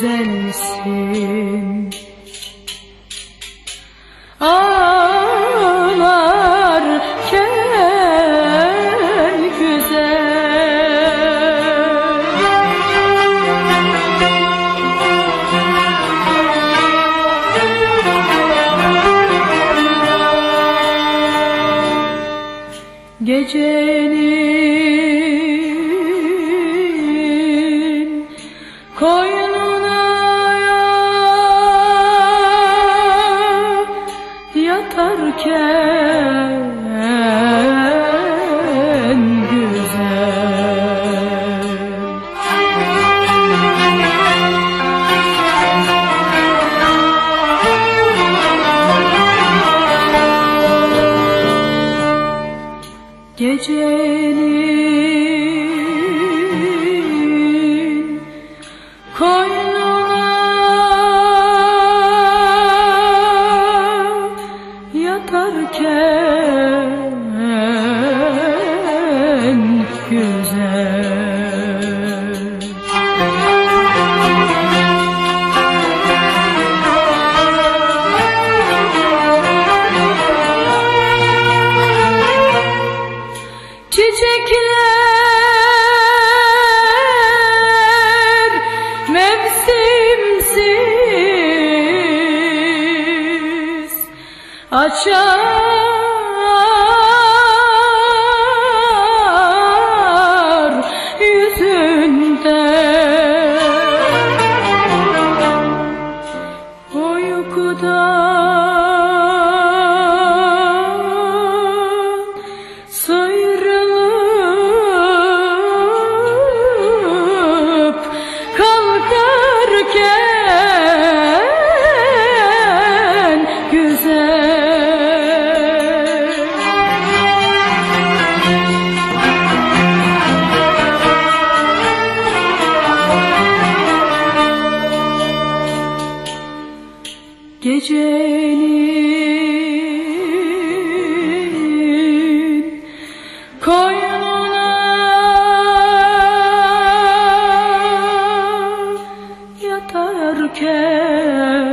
güzelsin. Ağlarken güzel. Gecenin yatarken güzel. Gecenin mevsimsiz açar Gecenin koynuna yatarken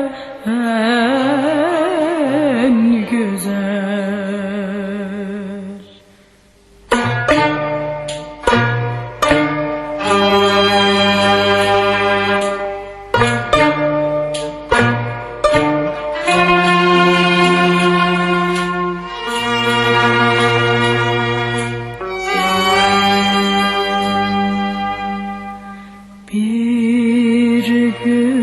you.